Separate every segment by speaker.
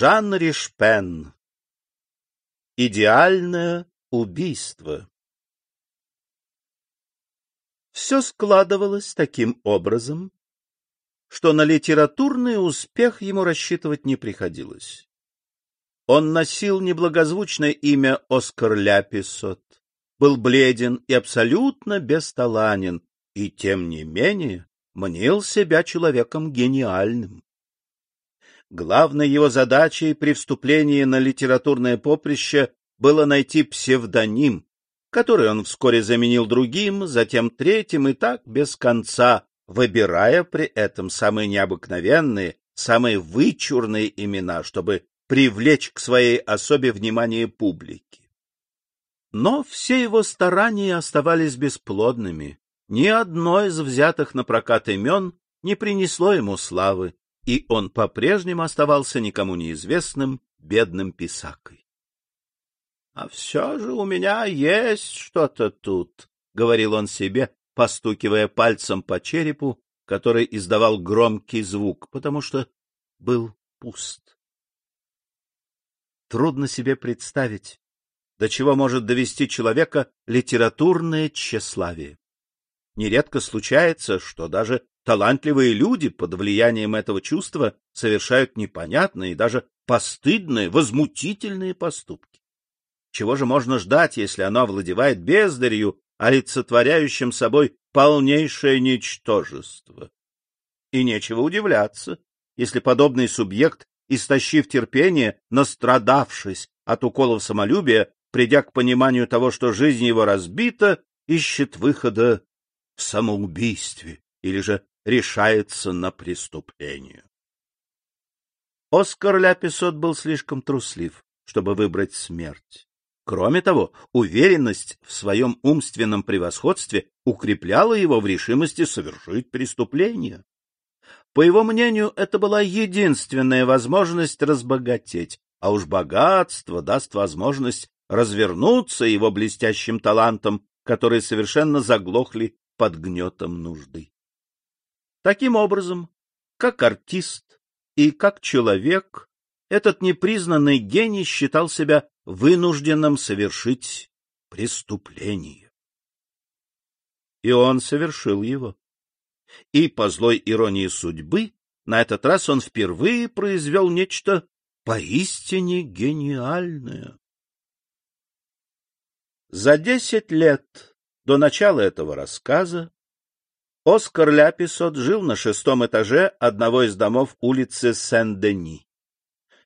Speaker 1: Жан Ришпен. Идеальное убийство. Все складывалось таким образом, что на литературный успех ему рассчитывать не приходилось. Он носил неблагозвучное имя Оскар Ляписот, был бледен и абсолютно бесталанен, и, тем не менее, мнил себя человеком гениальным. Главной его задачей при вступлении на литературное поприще было найти псевдоним, который он вскоре заменил другим, затем третьим и так без конца, выбирая при этом самые необыкновенные, самые вычурные имена, чтобы привлечь к своей особе внимание публики. Но все его старания оставались бесплодными. Ни одно из взятых на прокат имен не принесло ему славы, и он по-прежнему оставался никому неизвестным бедным писакой. — А все же у меня есть что-то тут, — говорил он себе, постукивая пальцем по черепу, который издавал громкий звук, потому что был пуст. Трудно себе представить, до чего может довести человека литературное тщеславие. Нередко случается, что даже талантливые люди под влиянием этого чувства совершают непонятные и даже постыдные, возмутительные поступки. Чего же можно ждать, если оно овладевает бездарью, олицетворяющим собой полнейшее ничтожество? И нечего удивляться, если подобный субъект, истощив терпение, настрадавшись от уколов самолюбия, придя к пониманию того, что жизнь его разбита, ищет выхода в самоубийстве или же решается на преступление. Оскар Ляписот был слишком труслив, чтобы выбрать смерть. Кроме того, уверенность в своем умственном превосходстве укрепляла его в решимости совершить преступление. По его мнению, это была единственная возможность разбогатеть, а уж богатство даст возможность развернуться его блестящим талантом, которые совершенно заглохли под гнетом нужды. Таким образом, как артист и как человек, этот непризнанный гений считал себя вынужденным совершить преступление. И он совершил его. И, по злой иронии судьбы, на этот раз он впервые произвел нечто поистине гениальное. За десять лет до начала этого рассказа Оскар Ляписот жил на шестом этаже одного из домов улицы Сен-Дени.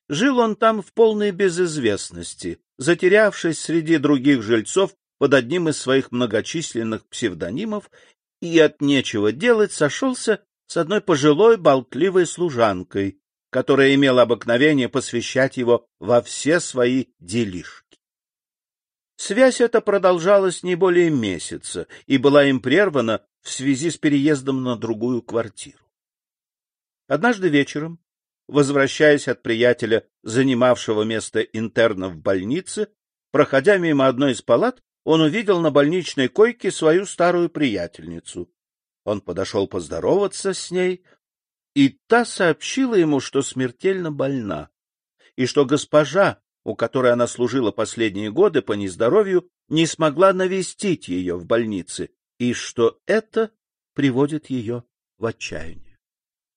Speaker 1: Жил он там в полной безызвестности, затерявшись среди других жильцов под одним из своих многочисленных псевдонимов и от нечего делать сошелся с одной пожилой болтливой служанкой, которая имела обыкновение посвящать его во все свои делишки. Связь эта продолжалась не более месяца и была им прервана в связи с переездом на другую квартиру. Однажды вечером, возвращаясь от приятеля, занимавшего место интерна в больнице, проходя мимо одной из палат, он увидел на больничной койке свою старую приятельницу. Он подошел поздороваться с ней, и та сообщила ему, что смертельно больна, и что госпожа, у которой она служила последние годы по нездоровью, не смогла навестить ее в больнице, и что это приводит ее в отчаяние.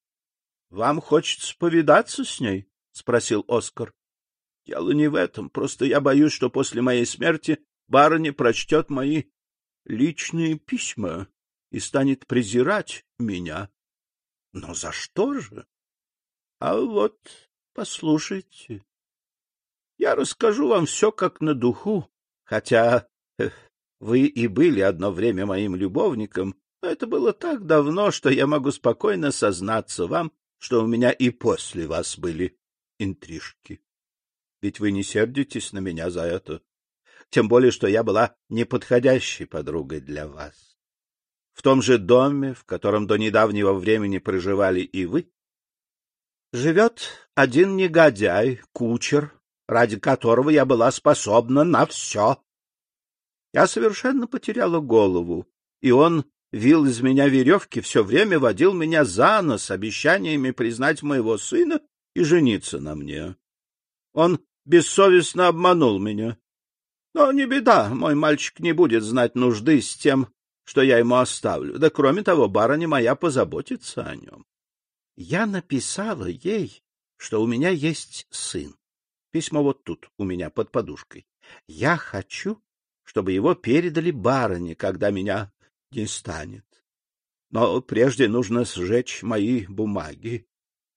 Speaker 1: — Вам хочется повидаться с ней? — спросил Оскар. — Дело не в этом, просто я боюсь, что после моей смерти барыня прочтет мои личные письма и станет презирать меня. Но за что же? А вот послушайте. Я расскажу вам все как на духу, хотя вы и были одно время моим любовником, но это было так давно, что я могу спокойно сознаться вам, что у меня и после вас были интрижки. Ведь вы не сердитесь на меня за это. Тем более, что я была неподходящей подругой для вас. В том же доме, в котором до недавнего времени проживали и вы, живет один негодяй, кучер, ради которого я была способна на все. Я совершенно потеряла голову, и он вил из меня веревки, все время водил меня за нос обещаниями признать моего сына и жениться на мне. Он бессовестно обманул меня. Но не беда, мой мальчик не будет знать нужды с тем, что я ему оставлю. Да кроме того, барыня моя позаботится о нем. Я написала ей, что у меня есть сын. Письмо вот тут, у меня под подушкой. Я хочу, чтобы его передали барыне, когда меня не станет. Но прежде нужно сжечь мои бумаги.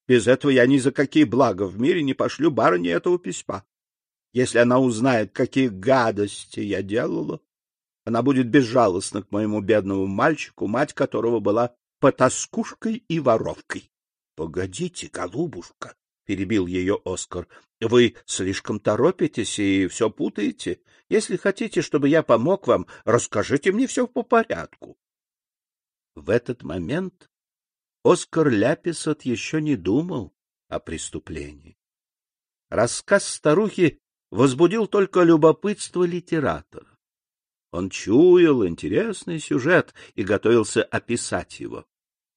Speaker 1: Без этого я ни за какие блага в мире не пошлю барыне этого письма. Если она узнает, какие гадости я делала, она будет безжалостна к моему бедному мальчику, мать которого была потаскушкой и воровкой. — Погодите, голубушка, — перебил ее Оскар, — вы слишком торопитесь и все путаете. Если хотите, чтобы я помог вам, расскажите мне все по порядку. В этот момент Оскар Ляписот еще не думал о преступлении. Рассказ старухи возбудил только любопытство литератора. Он чуял интересный сюжет и готовился описать его.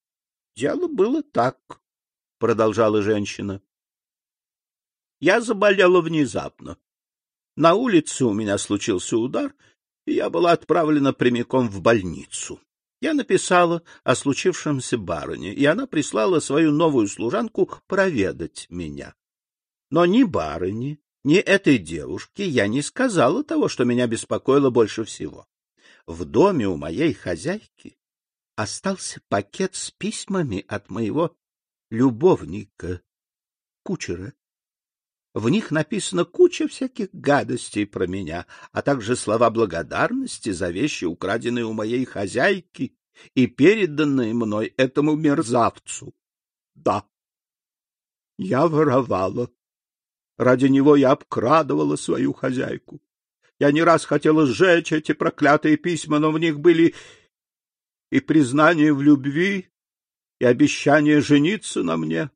Speaker 1: — Дело было так, — продолжала женщина. — Я заболела внезапно. На улице у меня случился удар, и я была отправлена прямиком в больницу. Я написала о случившемся барыне, и она прислала свою новую служанку проведать меня. Но ни барыне, ни этой девушке я не сказала того, что меня беспокоило больше всего. В доме у моей хозяйки остался пакет с письмами от моего любовника, кучера. В них написана куча всяких гадостей про меня, а также слова благодарности за вещи, украденные у моей хозяйки и переданные мной этому мерзавцу. Да, я воровала. Ради него я обкрадывала свою хозяйку. Я не раз хотела сжечь эти проклятые письма, но в них были и признание в любви, и обещание жениться на мне.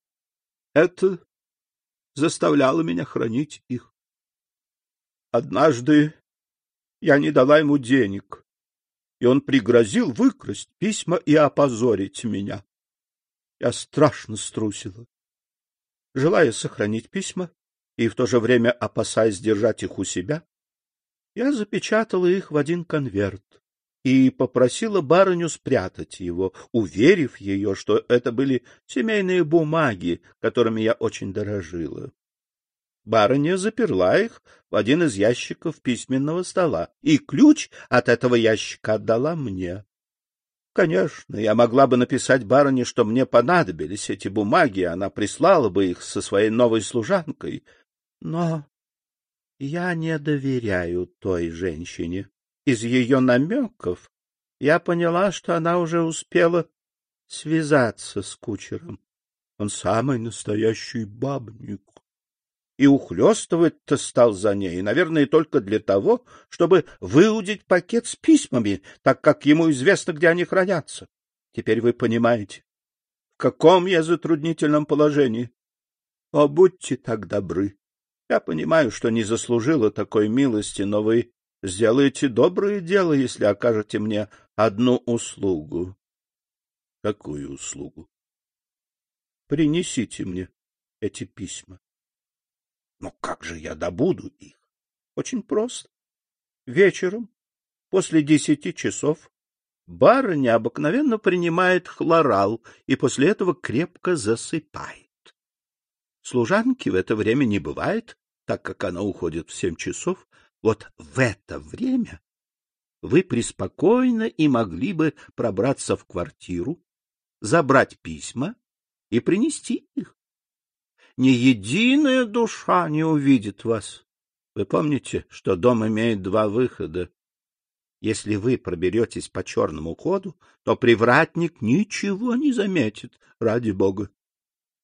Speaker 1: Это заставляла меня хранить их. Однажды я не дала ему денег, и он пригрозил выкрасть письма и опозорить меня. Я страшно струсила. Желая сохранить письма и в то же время опасаясь держать их у себя, я запечатала их в один конверт и попросила барыню спрятать его, уверив ее, что это были семейные бумаги, которыми я очень дорожила. Барыня заперла их в один из ящиков письменного стола, и ключ от этого ящика отдала мне. Конечно, я могла бы написать барыне, что мне понадобились эти бумаги, она прислала бы их со своей новой служанкой, но я не доверяю той женщине. Из ее намеков я поняла, что она уже успела связаться с кучером. Он самый настоящий бабник. И ухлёстывать-то стал за ней, наверное, только для того, чтобы выудить пакет с письмами, так как ему известно, где они хранятся. Теперь вы понимаете, в каком я затруднительном положении. О, будьте так добры. Я понимаю, что не заслужила такой милости, но вы Сделайте доброе дело, если окажете мне одну услугу. — Какую услугу? — Принесите мне эти письма. — Но как же я добуду их? — Очень просто. Вечером, после десяти часов, барыня обыкновенно принимает хлорал и после этого крепко засыпает. Служанки в это время не бывает, так как она уходит в семь часов, вот в это время вы преспокойно и могли бы пробраться в квартиру, забрать письма и принести их. Ни единая душа не увидит вас. Вы помните, что дом имеет два выхода. Если вы проберетесь по черному ходу, то привратник ничего не заметит, ради бога.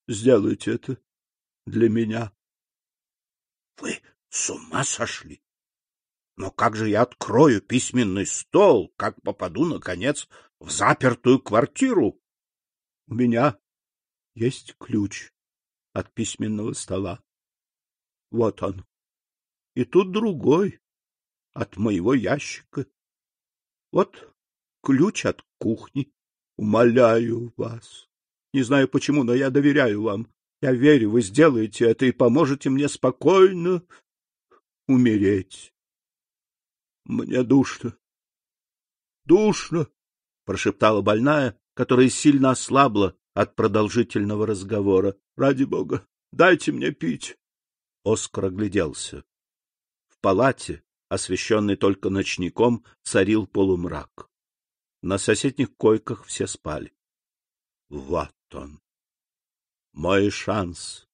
Speaker 1: Сделайте это для меня. — Вы с ума сошли? Но как же я открою письменный стол, как попаду, наконец, в запертую квартиру? У меня есть ключ от письменного стола. Вот он. И тут другой от моего ящика. Вот ключ от кухни. Умоляю вас. Не знаю почему, но я доверяю вам. Я верю, вы сделаете это и поможете мне спокойно умереть. Мне душно. Душно, прошептала больная, которая сильно ослабла от продолжительного разговора. Ради бога, дайте мне пить. Оскар огляделся. В палате, освещенной только ночником, царил полумрак. На соседних койках все спали. Вот он. Мой шанс.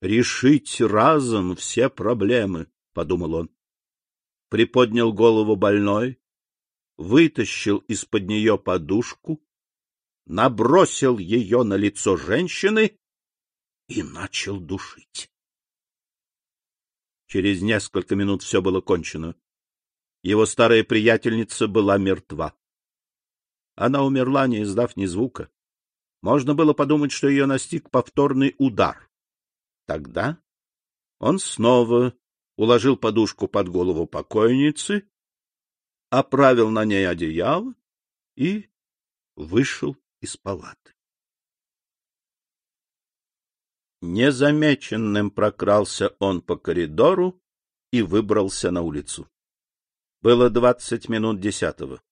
Speaker 1: Решить разом все проблемы, — подумал он. Приподнял голову больной, вытащил из-под нее подушку, набросил ее на лицо женщины и начал душить. Через несколько минут все было кончено. Его старая приятельница была мертва. Она умерла, не издав ни звука. Можно было подумать, что ее настиг повторный удар. Тогда он снова уложил подушку под голову покойницы, оправил на ней одеяло и вышел из палаты. Незамеченным прокрался он по коридору и выбрался на улицу. Было двадцать минут десятого.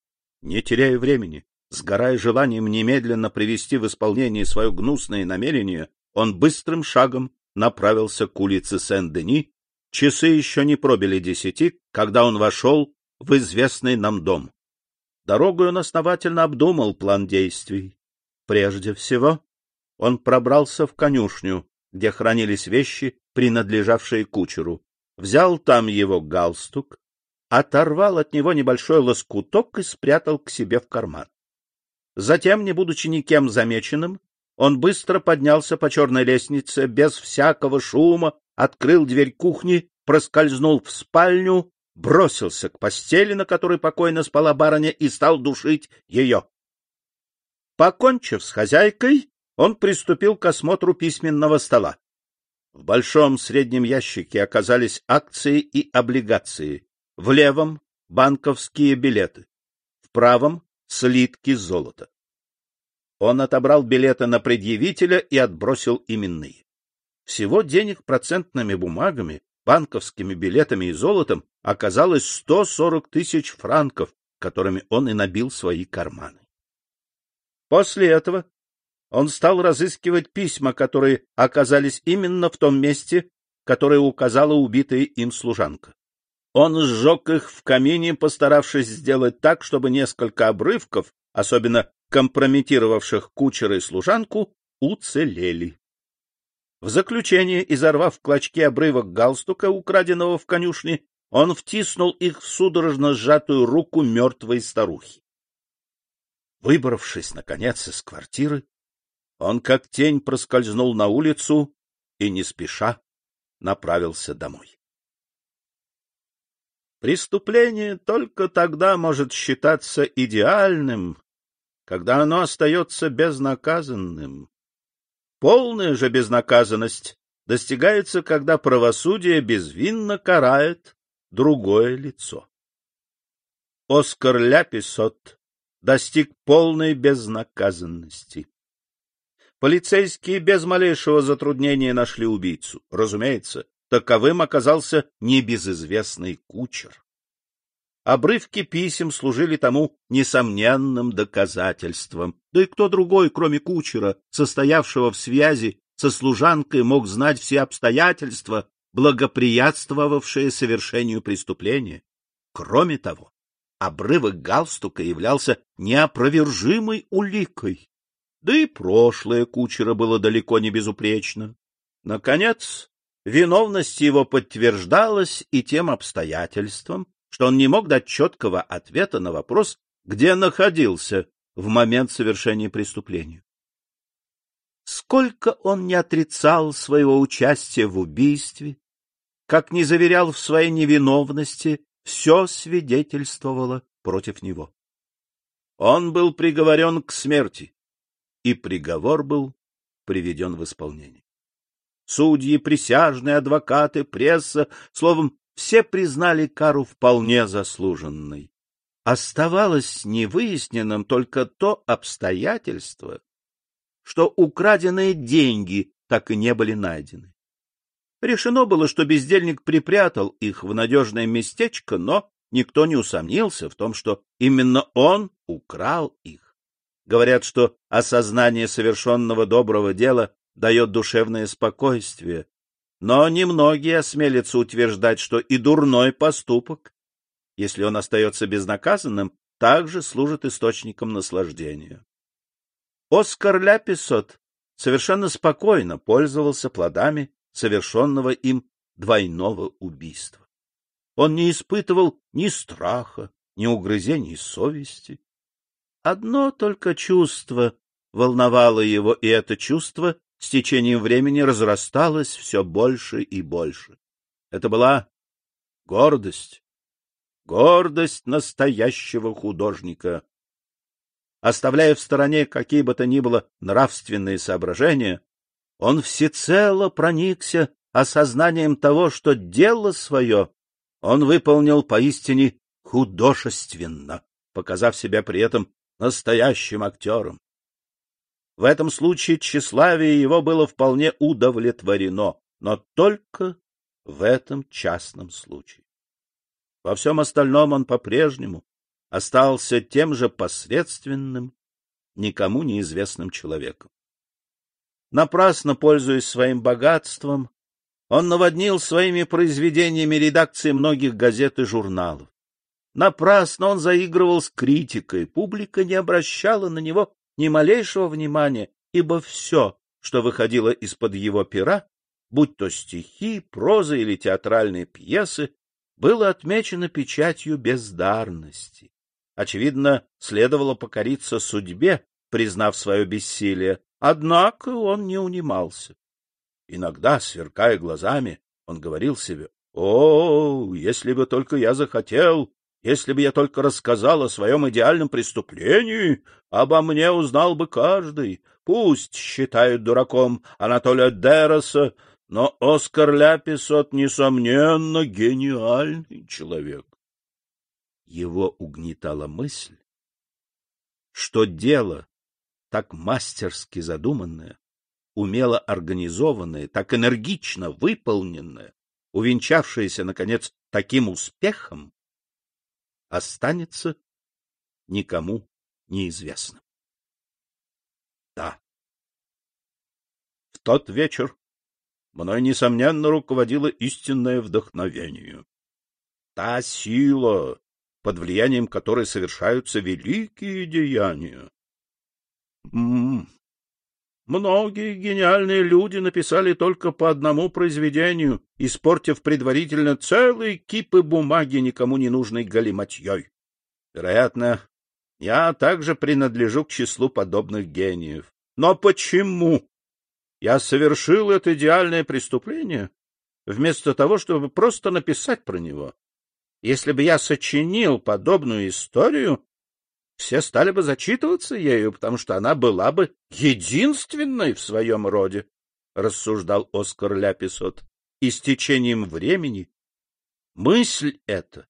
Speaker 1: Не теряя времени, Сгорая желанием немедленно привести в исполнение свое гнусное намерение, он быстрым шагом направился к улице Сен-Дени. Часы еще не пробили десяти, когда он вошел в известный нам дом. Дорогой он основательно обдумал план действий. Прежде всего, он пробрался в конюшню, где хранились вещи, принадлежавшие кучеру, взял там его галстук, оторвал от него небольшой лоскуток и спрятал к себе в карман. Затем, не будучи никем замеченным, он быстро поднялся по черной лестнице, без всякого шума, открыл дверь кухни, проскользнул в спальню, бросился к постели, на которой покойно спала барыня, и стал душить ее. Покончив с хозяйкой, он приступил к осмотру письменного стола. В большом среднем ящике оказались акции и облигации, в левом — банковские билеты, в правом слитки золота. Он отобрал билеты на предъявителя и отбросил именные. Всего денег процентными бумагами, банковскими билетами и золотом оказалось 140 тысяч франков, которыми он и набил свои карманы. После этого он стал разыскивать письма, которые оказались именно в том месте, которое указала убитая им служанка. Он сжег их в камине, постаравшись сделать так, чтобы несколько обрывков, особенно компрометировавших кучера и служанку, уцелели. В заключение, изорвав клочки обрывок галстука, украденного в конюшне, он втиснул их в судорожно сжатую руку мертвой старухи. Выбравшись, наконец, из квартиры, он как тень проскользнул на улицу и, не спеша, направился домой. Преступление только тогда может считаться идеальным, когда оно остается безнаказанным. Полная же безнаказанность достигается, когда правосудие безвинно карает другое лицо. Оскар Ляписот достиг полной безнаказанности. Полицейские без малейшего затруднения нашли убийцу. Разумеется, таковым оказался небезызвестный кучер. Обрывки писем служили тому несомненным доказательством. Да и кто другой, кроме кучера, состоявшего в связи со служанкой, мог знать все обстоятельства, благоприятствовавшие совершению преступления? Кроме того, обрывок галстука являлся неопровержимой уликой. Да и прошлое кучера было далеко не безупречно. Наконец, виновность его подтверждалась и тем обстоятельством, что он не мог дать четкого ответа на вопрос, где находился в момент совершения преступления. Сколько он не отрицал своего участия в убийстве, как не заверял в своей невиновности, все свидетельствовало против него. Он был приговорен к смерти, и приговор был приведен в исполнение. Судьи, присяжные, адвокаты, пресса, словом, все признали кару вполне заслуженной. Оставалось невыясненным только то обстоятельство, что украденные деньги так и не были найдены. Решено было, что бездельник припрятал их в надежное местечко, но никто не усомнился в том, что именно он украл их. Говорят, что осознание совершенного доброго дела дает душевное спокойствие, но немногие осмелятся утверждать, что и дурной поступок, если он остается безнаказанным, также служит источником наслаждения. Оскар Ляписот совершенно спокойно пользовался плодами совершенного им двойного убийства. Он не испытывал ни страха, ни угрызений совести. Одно только чувство волновало его, и это чувство с течением времени разрасталось все больше и больше. Это была гордость, гордость настоящего художника. Оставляя в стороне какие бы то ни было нравственные соображения, он всецело проникся осознанием того, что дело свое он выполнил поистине художественно, показав себя при этом настоящим актером. В этом случае тщеславие его было вполне удовлетворено, но только в этом частном случае. Во всем остальном он по-прежнему остался тем же посредственным, никому неизвестным человеком. Напрасно пользуясь своим богатством, он наводнил своими произведениями редакции многих газет и журналов. Напрасно он заигрывал с критикой, публика не обращала на него ни малейшего внимания, ибо все, что выходило из-под его пера, будь то стихи, проза или театральные пьесы, было отмечено печатью бездарности. Очевидно, следовало покориться судьбе, признав свое бессилие, однако он не унимался. Иногда, сверкая глазами, он говорил себе, «О, если бы только я захотел, если бы я только рассказал о своем идеальном преступлении, обо мне узнал бы каждый. Пусть считают дураком Анатолия Дероса, но Оскар Ляписот, несомненно, гениальный человек. Его угнетала мысль, что дело, так мастерски задуманное, умело организованное, так энергично выполненное, увенчавшееся, наконец, таким успехом, останется никому неизвестным. Да. В тот вечер мной, несомненно, руководило истинное вдохновение. Та сила, под влиянием которой совершаются великие деяния. М -м. Многие гениальные люди написали только по одному произведению, испортив предварительно целые кипы бумаги никому не нужной галиматьей. Вероятно, я также принадлежу к числу подобных гениев. Но почему я совершил это идеальное преступление, вместо того, чтобы просто написать про него. Если бы я сочинил подобную историю, все стали бы зачитываться ею, потому что она была бы единственной в своем роде, — рассуждал Оскар Ляписот. И с течением времени мысль эта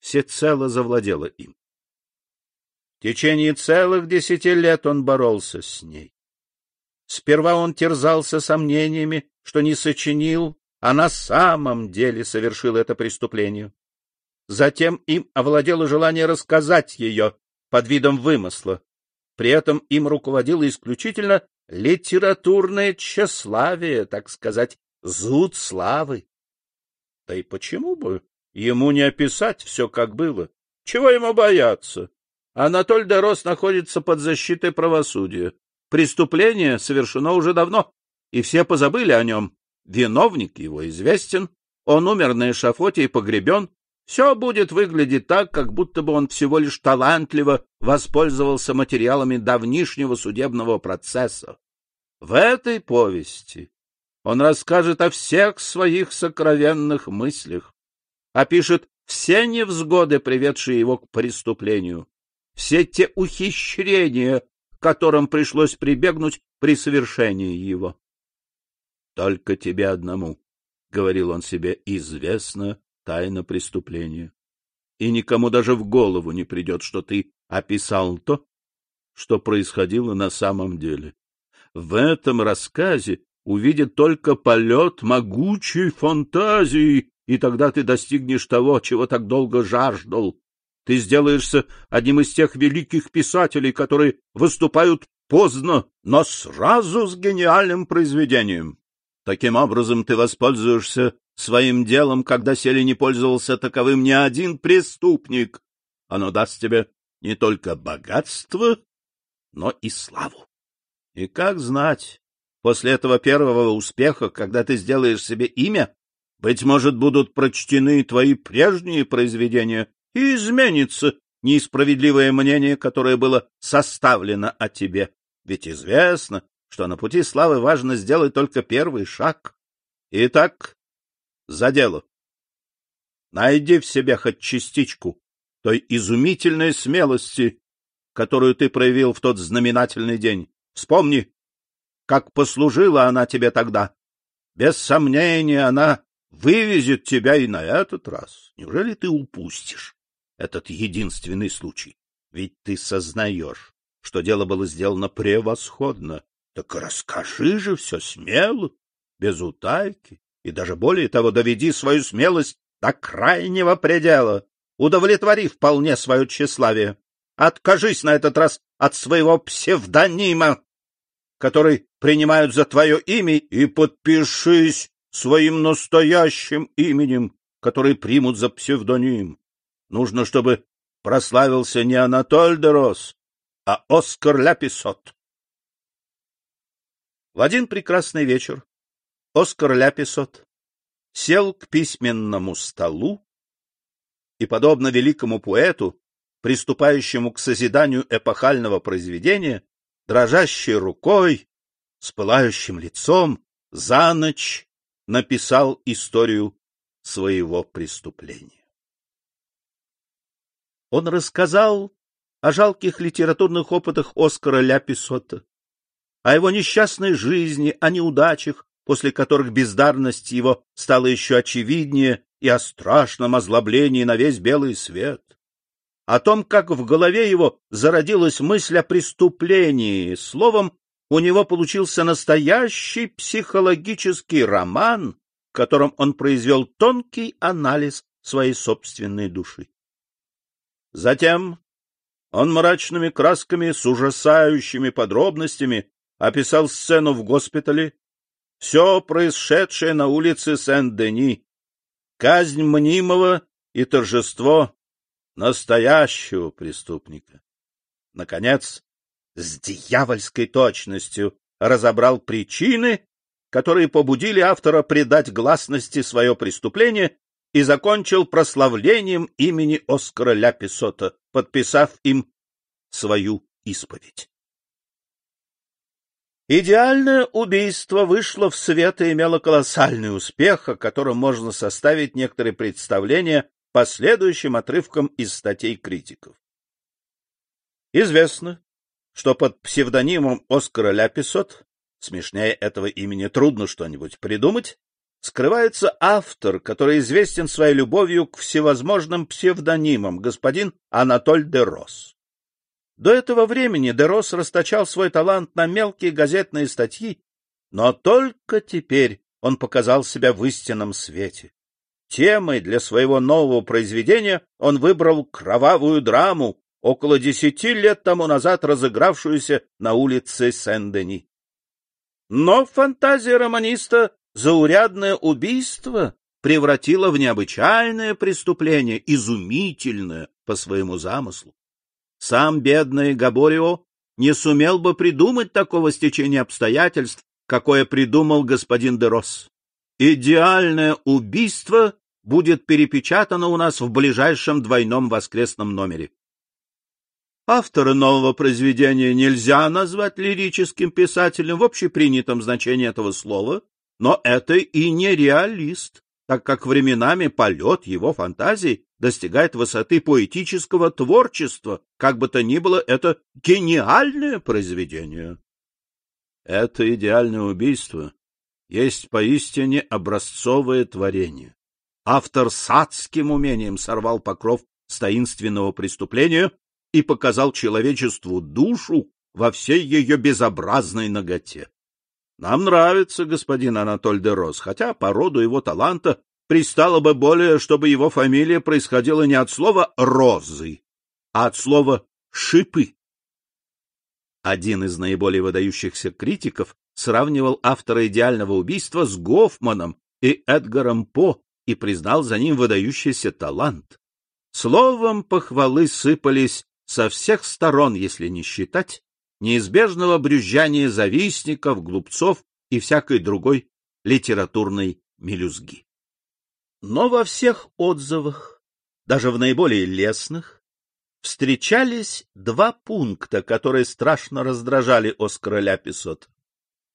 Speaker 1: всецело завладела им. В течение целых десяти лет он боролся с ней. Сперва он терзался сомнениями, что не сочинил, а на самом деле совершил это преступление. Затем им овладело желание рассказать ее под видом вымысла. При этом им руководило исключительно литературное тщеславие, так сказать, зуд славы. Да и почему бы ему не описать все, как было? Чего ему бояться? Анатоль де Рос находится под защитой правосудия. Преступление совершено уже давно, и все позабыли о нем. Виновник его известен, он умер на эшафоте и погребен. Все будет выглядеть так, как будто бы он всего лишь талантливо воспользовался материалами давнишнего судебного процесса. В этой повести он расскажет о всех своих сокровенных мыслях, опишет все невзгоды, приведшие его к преступлению, все те ухищрения, которым пришлось прибегнуть при совершении его. — Только тебе одному, — говорил он себе, — известна тайна преступления. И никому даже в голову не придет, что ты описал то, что происходило на самом деле. в этом рассказе увидит только полет могучей фантазии, и тогда ты достигнешь того, чего так долго жаждал. Ты сделаешься одним из тех великих писателей, которые выступают поздно, но сразу с гениальным произведением. Таким образом, ты воспользуешься своим делом, когда селе не пользовался таковым ни один преступник. Оно даст тебе не только богатство, но и славу. И как знать, после этого первого успеха, когда ты сделаешь себе имя, быть может, будут прочтены твои прежние произведения, и изменится неисправедливое мнение, которое было составлено о тебе. Ведь известно, что на пути славы важно сделать только первый шаг. Итак, за дело. Найди в себе хоть частичку той изумительной смелости, которую ты проявил в тот знаменательный день. Вспомни, как послужила она тебе тогда. Без сомнения, она вывезет тебя и на этот раз. Неужели ты упустишь этот единственный случай? Ведь ты сознаешь, что дело было сделано превосходно. Так расскажи же все смело, без утайки, и даже более того, доведи свою смелость до крайнего предела, удовлетвори вполне свое тщеславие. Откажись на этот раз от своего псевдонима, который принимают за твое имя, и подпишись своим настоящим именем, который примут за псевдоним. Нужно, чтобы прославился не Анатоль де Рос, а Оскар Ляписот. В один прекрасный вечер Оскар Ляписот сел к письменному столу и, подобно великому поэту, приступающему к созиданию эпохального произведения, дрожащей рукой, с пылающим лицом, за ночь написал историю своего преступления. Он рассказал о жалких литературных опытах Оскара Ляписота, о его несчастной жизни, о неудачах, после которых бездарность его стала еще очевиднее, и о страшном озлоблении на весь белый свет. О том, как в голове его зародилась мысль о преступлении, словом, у него получился настоящий психологический роман, в котором он произвел тонкий анализ своей собственной души. Затем он мрачными красками с ужасающими подробностями описал сцену в госпитале, все происшедшее на улице Сен-Дени, казнь мнимого и торжество настоящего преступника. Наконец, с дьявольской точностью разобрал причины, которые побудили автора придать гласности свое преступление и закончил прославлением имени Оскара Ляписота, подписав им свою исповедь. Идеальное убийство вышло в свет и имело колоссальный успех, о котором можно составить некоторые представления по следующим отрывкам из статей критиков. Известно, что под псевдонимом Оскара Ляписот, смешнее этого имени трудно что-нибудь придумать, скрывается автор, который известен своей любовью к всевозможным псевдонимам, господин Анатоль де Рос. До этого времени Дерос расточал свой талант на мелкие газетные статьи, но только теперь он показал себя в истинном свете. Темой для своего нового произведения он выбрал кровавую драму, около десяти лет тому назад разыгравшуюся на улице Сен-Дени. Но фантазия романиста заурядное убийство превратила в необычайное преступление, изумительное по своему замыслу. Сам бедный Габорио не сумел бы придумать такого стечения обстоятельств, какое придумал господин Дерос. Идеальное убийство будет перепечатано у нас в ближайшем двойном воскресном номере. Автора нового произведения нельзя назвать лирическим писателем в общепринятом значении этого слова, но это и не реалист, так как временами полет его фантазии достигает высоты поэтического творчества, как бы то ни было, это гениальное произведение. Это идеальное убийство есть поистине образцовое творение. Автор с адским умением сорвал покров с таинственного преступления и показал человечеству душу, во всей ее безобразной ноготе. Нам нравится господин Анатоль де Рос, хотя по роду его таланта пристало бы более, чтобы его фамилия происходила не от слова «розы», а от слова «шипы». Один из наиболее выдающихся критиков сравнивал автора «Идеального убийства» с Гофманом и Эдгаром По и признал за ним выдающийся талант. Словом, похвалы сыпались со всех сторон, если не считать неизбежного брюзжания завистников, глупцов и всякой другой литературной мелюзги. Но во всех отзывах, даже в наиболее лестных, встречались два пункта, которые страшно раздражали Оскара Ляписот.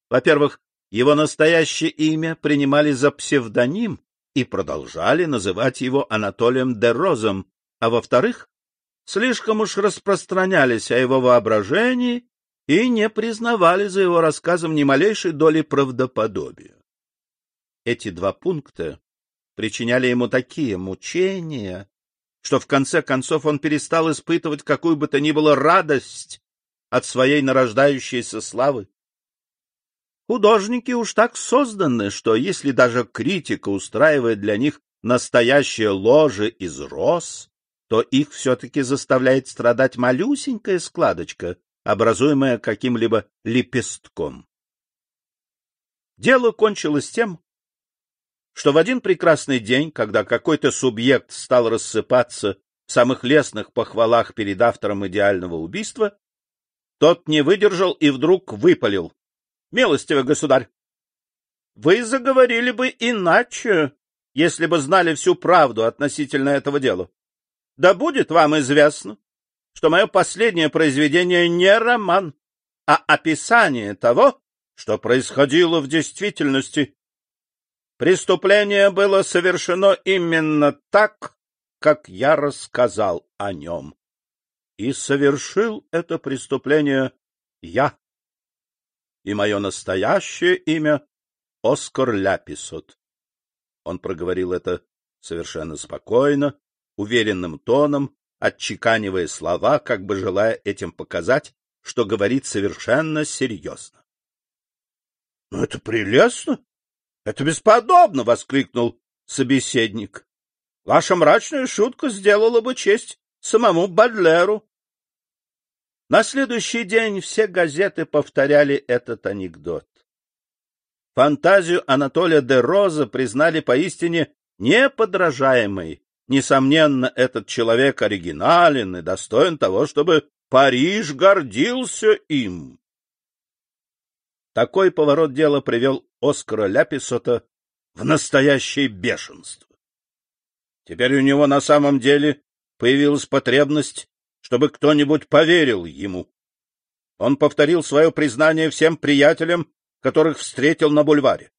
Speaker 1: Во-первых, его настоящее имя принимали за псевдоним и продолжали называть его Анатолием де Розом, а во-вторых, слишком уж распространялись о его воображении и не признавали за его рассказом ни малейшей доли правдоподобия. Эти два пункта причиняли ему такие мучения, что в конце концов он перестал испытывать какую бы то ни было радость от своей нарождающейся славы. Художники уж так созданы, что если даже критика устраивает для них настоящее ложе из роз, то их все-таки заставляет страдать малюсенькая складочка, образуемая каким-либо лепестком. Дело кончилось тем, что в один прекрасный день, когда какой-то субъект стал рассыпаться в самых лестных похвалах перед автором идеального убийства, тот не выдержал и вдруг выпалил. — Милостивый государь, вы заговорили бы иначе, если бы знали всю правду относительно этого дела. Да будет вам известно, что мое последнее произведение не роман, а описание того, что происходило в действительности. Преступление было совершено именно так, как я рассказал о нем. И совершил это преступление я. И мое настоящее имя — Оскар Ляписот. Он проговорил это совершенно спокойно, уверенным тоном, отчеканивая слова, как бы желая этим показать, что говорит совершенно серьезно. — Ну, это прелестно! Это бесподобно! — воскликнул собеседник. — Ваша мрачная шутка сделала бы честь самому Бадлеру. На следующий день все газеты повторяли этот анекдот. Фантазию Анатолия де Роза признали поистине неподражаемой, Несомненно, этот человек оригинален и достоин того, чтобы Париж гордился им. Такой поворот дела привел Оскара Ляписота в настоящее бешенство. Теперь у него на самом деле появилась потребность, чтобы кто-нибудь поверил ему. Он повторил свое признание всем приятелям, которых встретил на бульваре.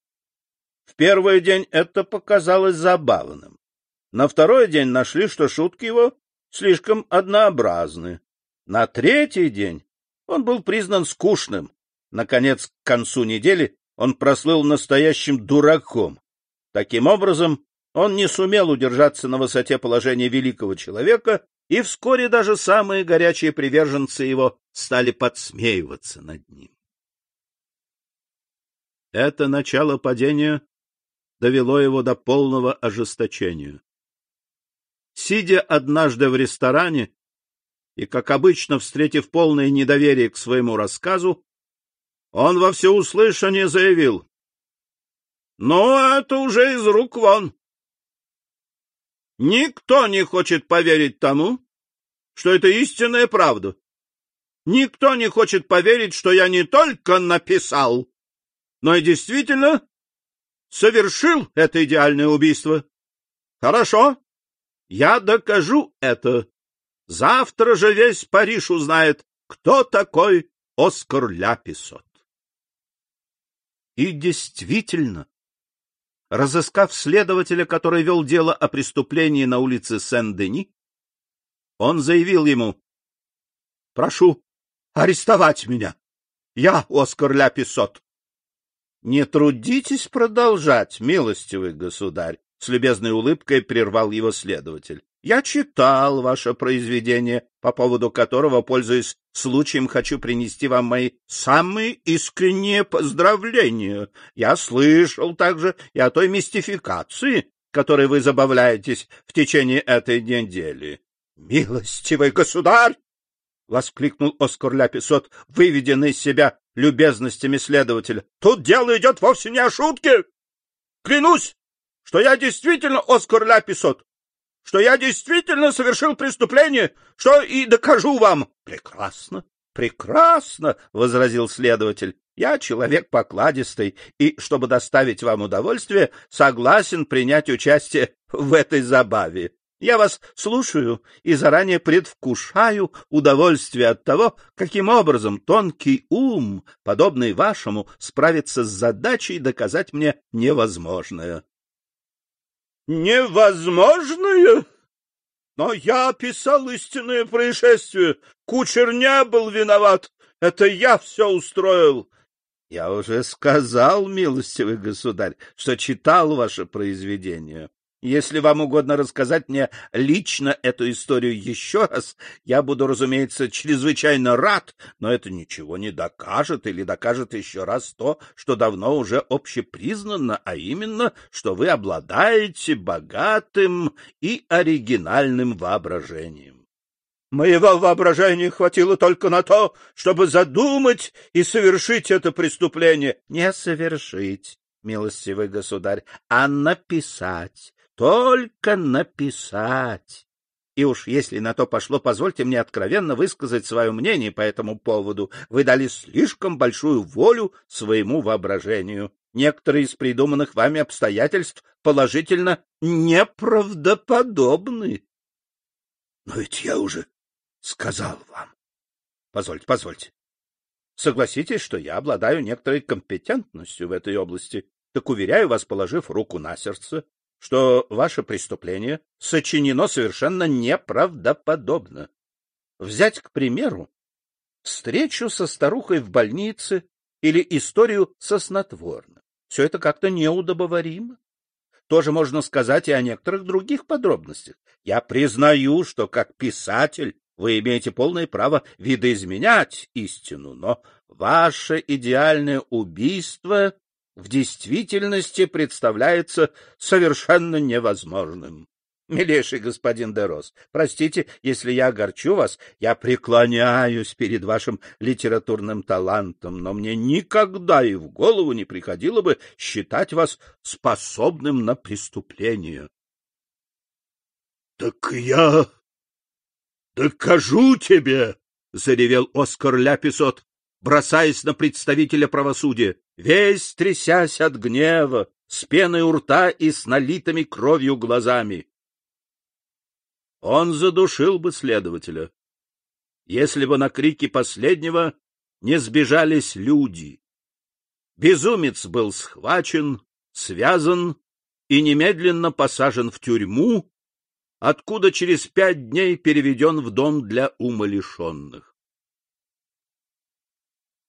Speaker 1: В первый день это показалось забавным. На второй день нашли, что шутки его слишком однообразны. На третий день он был признан скучным. Наконец, к концу недели он прослыл настоящим дураком. Таким образом, он не сумел удержаться на высоте положения великого человека, и вскоре даже самые горячие приверженцы его стали подсмеиваться над ним. Это начало падения довело его до полного ожесточения. Сидя однажды в ресторане и, как обычно, встретив полное недоверие к своему рассказу, он во всеуслышание заявил. — Ну, это уже из рук вон. Никто не хочет поверить тому, что это истинная правда. Никто не хочет поверить, что я не только написал, но и действительно совершил это идеальное убийство. Хорошо, я докажу это. Завтра же весь Париж узнает, кто такой Оскар Ляписот. И действительно, разыскав следователя, который вел дело о преступлении на улице Сен-Дени, он заявил ему, — Прошу арестовать меня. Я Оскар Ляписот. — Не трудитесь продолжать, милостивый государь, — с любезной улыбкой прервал его следователь. — Я читал ваше произведение, по поводу которого, пользуясь случаем, хочу принести вам мои самые искренние поздравления. Я слышал также и о той мистификации, которой вы забавляетесь в течение этой недели. — Милостивый государь! — воскликнул Оскар Ляписот, выведенный из себя любезностями следователя. — Тут дело идет вовсе не о шутке! Клянусь, что я действительно Оскар Ляписот, что я действительно совершил преступление, что и докажу вам. — Прекрасно, прекрасно, — возразил следователь. — Я человек покладистый, и, чтобы доставить вам удовольствие, согласен принять участие в этой забаве. Я вас слушаю и заранее предвкушаю удовольствие от того, каким образом тонкий ум, подобный вашему, справится с задачей доказать мне невозможное. Невозможное? Но я описал истинное происшествие. Кучер не был виноват. Это я все устроил. Я уже сказал, милостивый государь, что читал ваше произведение. Если вам угодно рассказать мне лично эту историю еще раз, я буду, разумеется, чрезвычайно рад, но это ничего не докажет или докажет еще раз то, что давно уже общепризнано, а именно, что вы обладаете богатым и оригинальным воображением. Моего воображения хватило только на то, чтобы задумать и совершить это преступление. Не совершить, милостивый государь, а написать только написать. И уж если на то пошло, позвольте мне откровенно высказать свое мнение по этому поводу. Вы дали слишком большую волю своему воображению. Некоторые из придуманных вами обстоятельств положительно неправдоподобны. Но ведь я уже сказал вам. Позвольте, позвольте. Согласитесь, что я обладаю некоторой компетентностью в этой области. Так уверяю вас, положив руку на сердце, что ваше преступление сочинено совершенно неправдоподобно. Взять, к примеру, встречу со старухой в больнице или историю со снотворным. Все это как-то неудобоваримо. Тоже можно сказать и о некоторых других подробностях. Я признаю, что как писатель вы имеете полное право видоизменять истину, но ваше идеальное убийство в действительности представляется совершенно невозможным. Милейший господин Дерос, простите, если я огорчу вас, я преклоняюсь перед вашим литературным талантом, но мне никогда и в голову не приходило бы считать вас способным на преступление. — Так я докажу тебе, — заревел Оскар Ляписот, бросаясь на представителя правосудия, весь трясясь от гнева, с пеной у рта и с налитыми кровью глазами. Он задушил бы следователя, если бы на крики последнего не сбежались люди. Безумец был схвачен, связан и немедленно посажен в тюрьму, откуда через пять дней переведен в дом для умалишенных.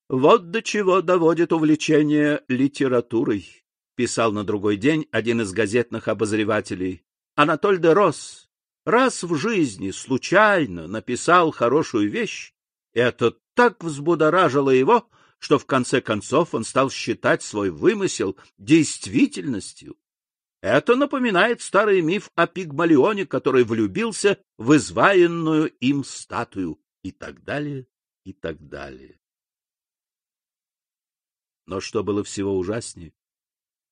Speaker 1: Вот до чего доводит увлечение литературой, писал на другой день один из газетных обозревателей. Анатоль де Рос раз в жизни случайно написал хорошую вещь, и это так взбудоражило его, что в конце концов он стал считать свой вымысел действительностью. Это напоминает старый миф о Пигмалионе, который влюбился в изваянную им статую, и так далее, и так далее. Но что было всего ужаснее,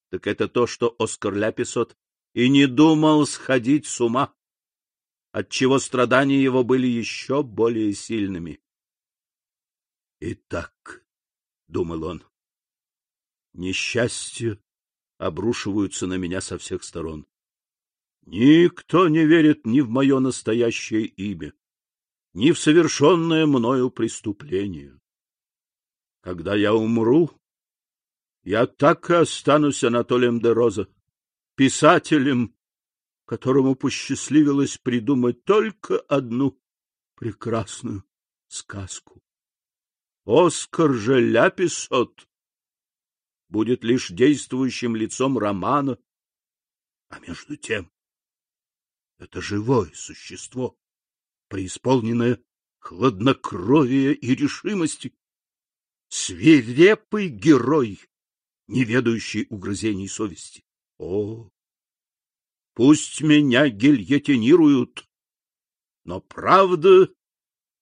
Speaker 1: так это то, что Оскар Ляписот и не думал сходить с ума, отчего страдания его были еще более сильными. «Итак», — думал он, — «несчастья обрушиваются на меня со всех сторон. Никто не верит ни в мое настоящее имя, ни в совершенное мною преступление. Когда я умру, я так и останусь Анатолием де Роза, писателем, которому посчастливилось придумать только одну прекрасную сказку. Оскар же Ляписот будет лишь действующим лицом романа, а между тем Это живое существо, преисполненное хладнокровия и решимости. Свирепый герой, не ведающий угрызений совести. О, пусть меня гильотинируют, но правда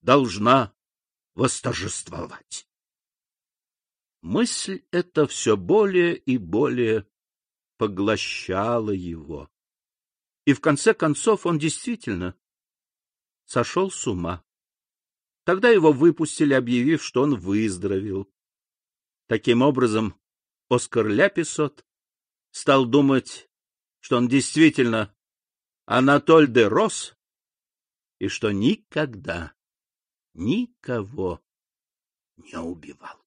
Speaker 1: должна восторжествовать. Мысль эта все более и более поглощала его. И в конце концов он действительно сошел с ума. Тогда его выпустили, объявив, что он выздоровел. Таким образом, Оскар Ляписот стал думать, что он действительно Анатоль де Рос и что никогда никого не убивал.